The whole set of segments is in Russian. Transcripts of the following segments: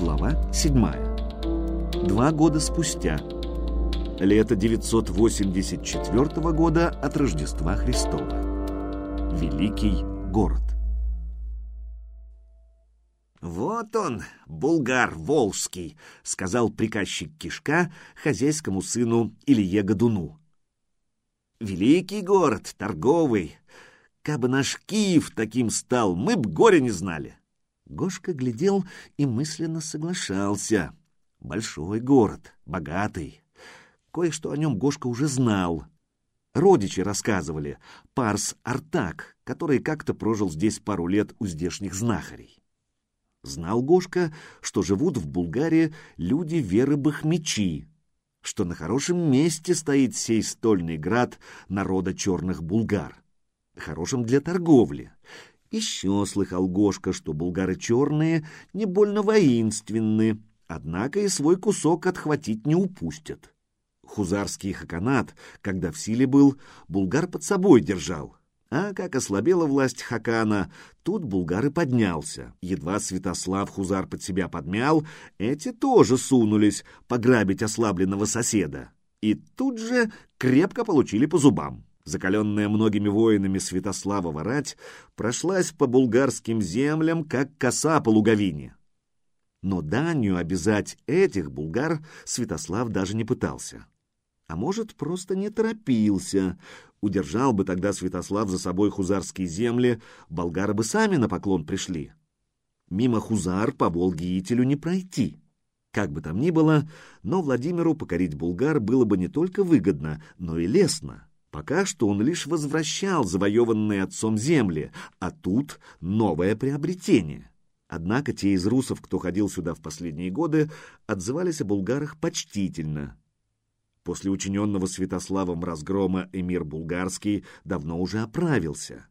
Глава 7. Два года спустя. Лето 984 года от Рождества Христова. Великий город. «Вот он, булгар волжский», — сказал приказчик Кишка хозяйскому сыну Илье Годуну. «Великий город, торговый. Кабы наш Киев таким стал, мы б горя не знали». Гошка глядел и мысленно соглашался. Большой город, богатый. Кое-что о нем Гошка уже знал. Родичи рассказывали. Парс Артак, который как-то прожил здесь пару лет у здешних знахарей. Знал Гошка, что живут в Булгарии люди веры Бахмечи, что на хорошем месте стоит сей стольный град народа черных булгар, хорошим для торговли. Еще слыхал Гошка, что булгары черные не больно воинственны, однако и свой кусок отхватить не упустят. Хузарский хаканат, когда в силе был, булгар под собой держал, а как ослабела власть Хакана, тут булгар и поднялся. Едва Святослав Хузар под себя подмял, эти тоже сунулись пограбить ослабленного соседа. И тут же крепко получили по зубам. Закаленная многими воинами Святослава рать прошлась по булгарским землям, как коса по луговине. Но данью обязать этих булгар Святослав даже не пытался. А может, просто не торопился. Удержал бы тогда Святослав за собой хузарские земли, болгары бы сами на поклон пришли. Мимо хузар по Волге-Ителю не пройти. Как бы там ни было, но Владимиру покорить булгар было бы не только выгодно, но и лестно. Пока что он лишь возвращал завоеванные отцом земли, а тут новое приобретение. Однако те из русов, кто ходил сюда в последние годы, отзывались о булгарах почтительно. После учиненного Святославом разгрома эмир булгарский давно уже оправился.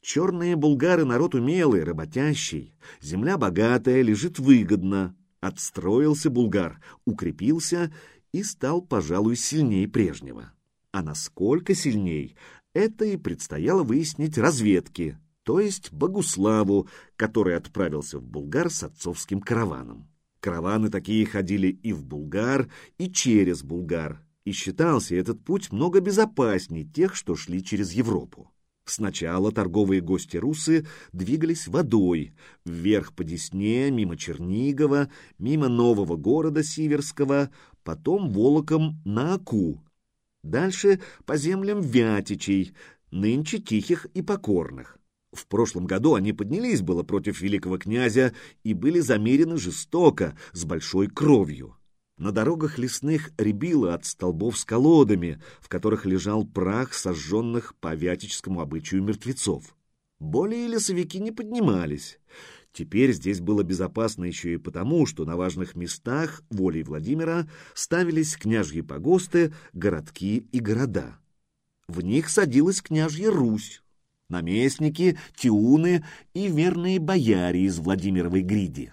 Черные булгары народ умелый, работящий, земля богатая, лежит выгодно. Отстроился булгар, укрепился и стал, пожалуй, сильнее прежнего. А насколько сильней, это и предстояло выяснить разведке, то есть Богуславу, который отправился в Булгар с отцовским караваном. Караваны такие ходили и в Булгар, и через Булгар, и считался этот путь много безопаснее тех, что шли через Европу. Сначала торговые гости-русы двигались водой, вверх по Десне, мимо Чернигова, мимо нового города Сиверского, потом волоком на Аку. Дальше по землям Вятичей, нынче тихих и покорных. В прошлом году они поднялись было против великого князя и были замерены жестоко, с большой кровью. На дорогах лесных рябило от столбов с колодами, в которых лежал прах сожженных по вятическому обычаю мертвецов. Более лесовики не поднимались. Теперь здесь было безопасно еще и потому, что на важных местах волей Владимира ставились княжьи погосты, городки и города. В них садилась княжья Русь, наместники, тиуны и верные бояре из Владимировой гриди.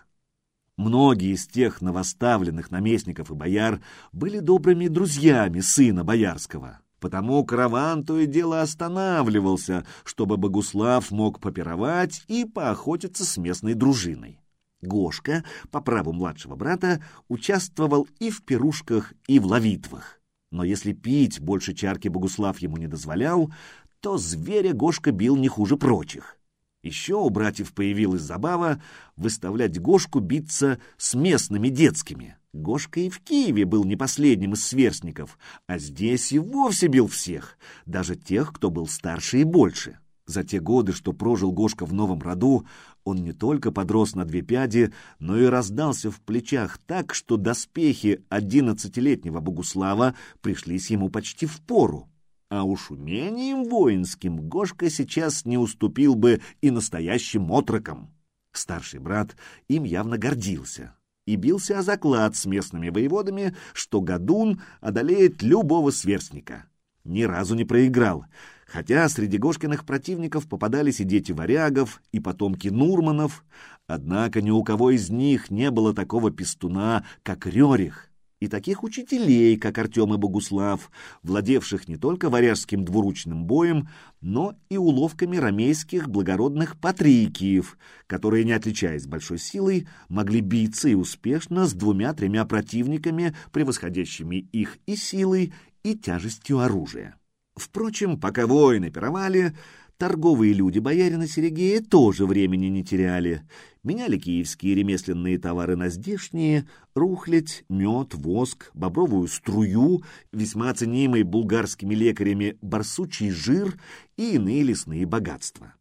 Многие из тех новоставленных наместников и бояр были добрыми друзьями сына боярского. Потому караван то и дело останавливался, чтобы Богуслав мог попировать и поохотиться с местной дружиной. Гошка, по праву младшего брата, участвовал и в пирушках, и в ловитвах. Но если пить больше чарки Богуслав ему не дозволял, то зверя Гошка бил не хуже прочих. Еще у братьев появилась забава выставлять Гошку биться с местными детскими. Гошка и в Киеве был не последним из сверстников, а здесь и вовсе бил всех, даже тех, кто был старше и больше. За те годы, что прожил Гошка в новом роду, он не только подрос на две пяди, но и раздался в плечах так, что доспехи одиннадцатилетнего Богуслава пришлись ему почти в пору. А уж умением воинским Гошка сейчас не уступил бы и настоящим отрокам. Старший брат им явно гордился и бился о заклад с местными воеводами, что Гадун одолеет любого сверстника. Ни разу не проиграл, хотя среди Гошкиных противников попадались и дети варягов, и потомки Нурманов, однако ни у кого из них не было такого пестуна, как Рерих. И таких учителей, как Артем и Богуслав, владевших не только варяжским двуручным боем, но и уловками ромейских благородных патрикиев, которые, не отличаясь большой силой, могли биться и успешно с двумя-тремя противниками, превосходящими их и силой, и тяжестью оружия. Впрочем, пока воины пировали, Торговые люди боярина Серегея тоже времени не теряли. Меняли киевские ремесленные товары на здешние, рухлядь, мед, воск, бобровую струю, весьма ценимый булгарскими лекарями барсучий жир и иные лесные богатства.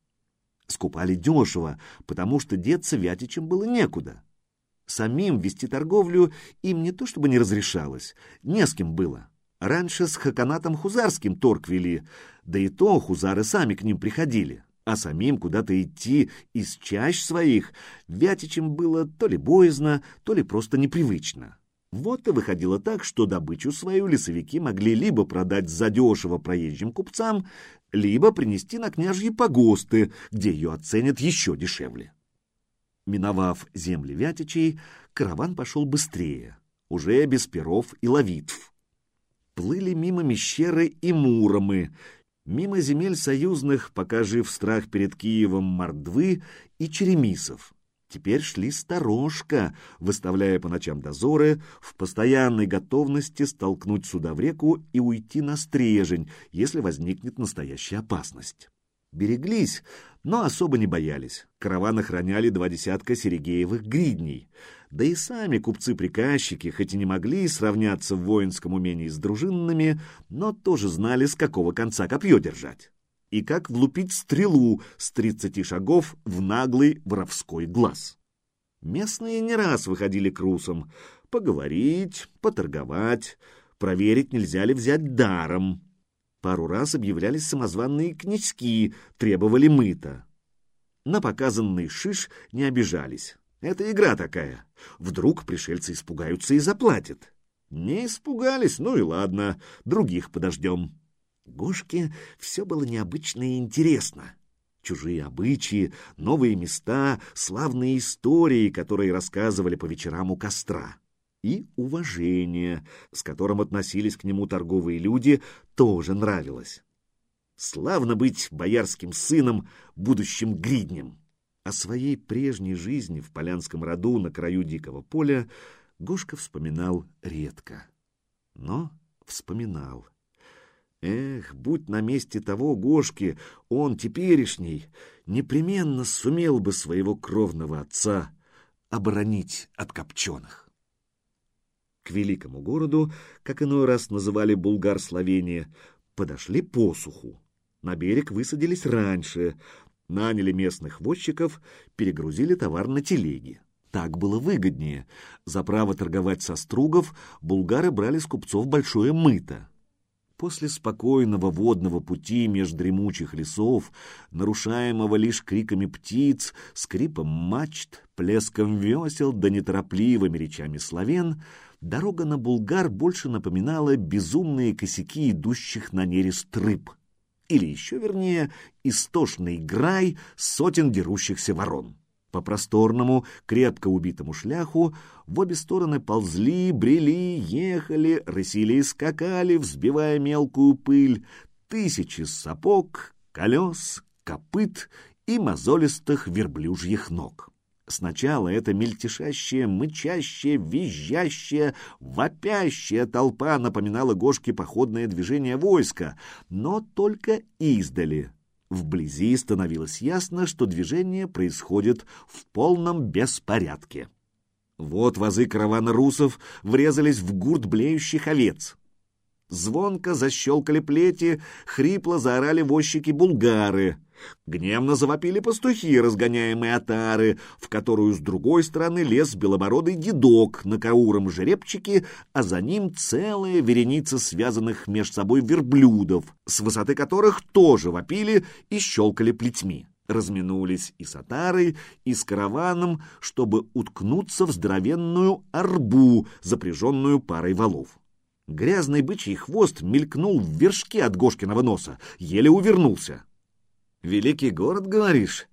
Скупали дешево, потому что деться Вятичем было некуда. Самим вести торговлю им не то чтобы не разрешалось, не с кем было. Раньше с Хаканатом Хузарским торг вели, да и то хузары сами к ним приходили, а самим куда-то идти из чащ своих Вятичем было то ли боязно, то ли просто непривычно. Вот и выходило так, что добычу свою лесовики могли либо продать задешево проезжим купцам, либо принести на княжьи погосты, где ее оценят еще дешевле. Миновав земли Вятичей, караван пошел быстрее, уже без перов и ловитв плыли мимо Мещеры и Муромы, мимо земель союзных, пока жив страх перед Киевом Мордвы и Черемисов. Теперь шли сторожка, выставляя по ночам дозоры, в постоянной готовности столкнуть суда в реку и уйти на стрежень, если возникнет настоящая опасность. Береглись, но особо не боялись. Караван охраняли два десятка серегеевых гридней — да и сами купцы-приказчики, хоть и не могли сравняться в воинском умении с дружинными, но тоже знали, с какого конца копье держать. И как влупить стрелу с тридцати шагов в наглый воровской глаз. Местные не раз выходили к русам. Поговорить, поторговать, проверить, нельзя ли взять даром. Пару раз объявлялись самозванные князьки, требовали мыта. На показанный шиш не обижались. Это игра такая. Вдруг пришельцы испугаются и заплатят. Не испугались, ну и ладно, других подождем. Гошке все было необычно и интересно. Чужие обычаи, новые места, славные истории, которые рассказывали по вечерам у костра. И уважение, с которым относились к нему торговые люди, тоже нравилось. Славно быть боярским сыном, будущим гриднем. О своей прежней жизни в полянском роду на краю дикого поля Гошка вспоминал редко. Но вспоминал. Эх, будь на месте того Гошки, он теперешний, непременно сумел бы своего кровного отца оборонить от копченых. К великому городу, как иной раз называли Булгар Словения, подошли посуху. На берег высадились раньше, Наняли местных возчиков, перегрузили товар на телеги. Так было выгоднее. За право торговать со стругов булгары брали с купцов большое мыто. После спокойного водного пути меж дремучих лесов, нарушаемого лишь криками птиц, скрипом мачт, плеском весел да неторопливыми речами славян, дорога на Булгар больше напоминала безумные косяки идущих на нерест рыб — или еще вернее, истошный грай сотен дерущихся ворон. По просторному, крепко убитому шляху в обе стороны ползли, брели, ехали, рысили и скакали, взбивая мелкую пыль, тысячи сапог, колес, копыт и мозолистых верблюжьих ног. Сначала эта мельтешащая, мычащая, визжащая, вопящая толпа напоминала Гошке походное движение войска, но только издали. Вблизи становилось ясно, что движение происходит в полном беспорядке. Вот вазы каравана русов врезались в гурт блеющих овец. Звонко защелкали плети, хрипло заорали возчики-булгары. Гневно завопили пастухи, разгоняемые отары, в которую с другой стороны лез белобородый дедок на кауром жеребчике, а за ним целая вереница связанных меж собой верблюдов, с высоты которых тоже вопили и щелкали плетьми. Разминулись и с отарой, и с караваном, чтобы уткнуться в здоровенную арбу, запряженную парой валов. Грязный бычий хвост мелькнул в вершке от Гошкиного носа, еле увернулся. «Великий город, говоришь?»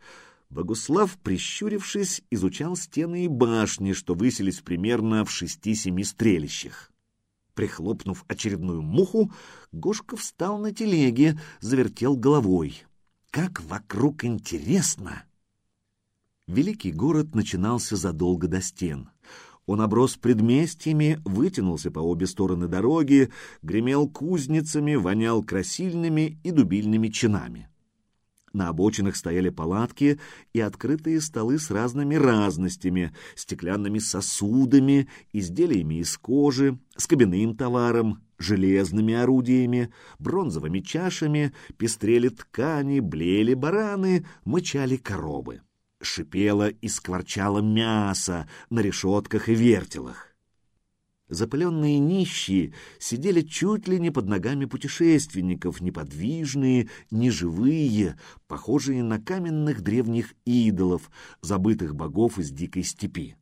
Богуслав, прищурившись, изучал стены и башни, что высились примерно в шести-семи стрелищах. Прихлопнув очередную муху, Гошка встал на телеге, завертел головой. Как вокруг интересно! Великий город начинался задолго до стен. Он оброс предместьями, вытянулся по обе стороны дороги, гремел кузницами, вонял красильными и дубильными чинами. На обочинах стояли палатки и открытые столы с разными разностями, стеклянными сосудами, изделиями из кожи, с кабинным товаром, железными орудиями, бронзовыми чашами, пестрели ткани, блеяли бараны, мычали коробы. Шипело и скворчало мясо на решетках и вертелах. Запыленные нищие сидели чуть ли не под ногами путешественников, неподвижные, неживые, похожие на каменных древних идолов, забытых богов из дикой степи.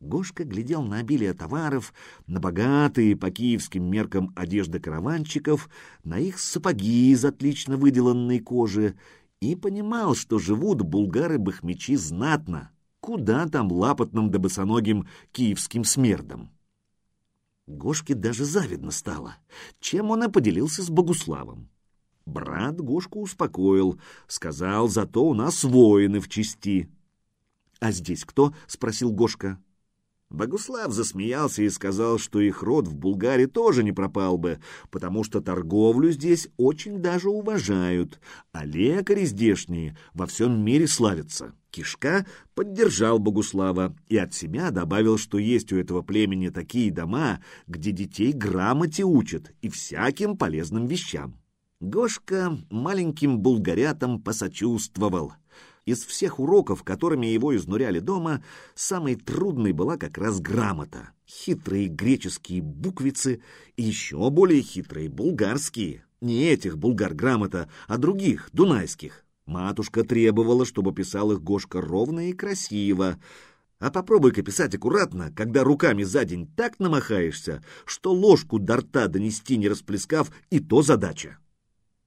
Гошка глядел на обилие товаров, на богатые по киевским меркам одежды караванчиков, на их сапоги из отлично выделанной кожи и понимал, что живут булгары-бахмечи знатно, куда там лапотным да босоногим киевским смердом. Гошке даже завидно стало, чем он и поделился с Богуславом. Брат Гошку успокоил, сказал, зато у нас воины в чести. — А здесь кто? — спросил Гошка. Богуслав засмеялся и сказал, что их род в Булгарии тоже не пропал бы, потому что торговлю здесь очень даже уважают, а лекари здешние во всем мире славятся. Кишка поддержал Богуслава и от себя добавил, что есть у этого племени такие дома, где детей грамоте учат и всяким полезным вещам. Гошка маленьким булгарятам посочувствовал. Из всех уроков, которыми его изнуряли дома, самой трудной была как раз грамота. Хитрые греческие буквицы и еще более хитрые булгарские. Не этих булгар грамота, а других, дунайских. Матушка требовала, чтобы писал их Гошка ровно и красиво. А попробуй-ка писать аккуратно, когда руками за день так намахаешься, что ложку до рта донести не расплескав, и то задача.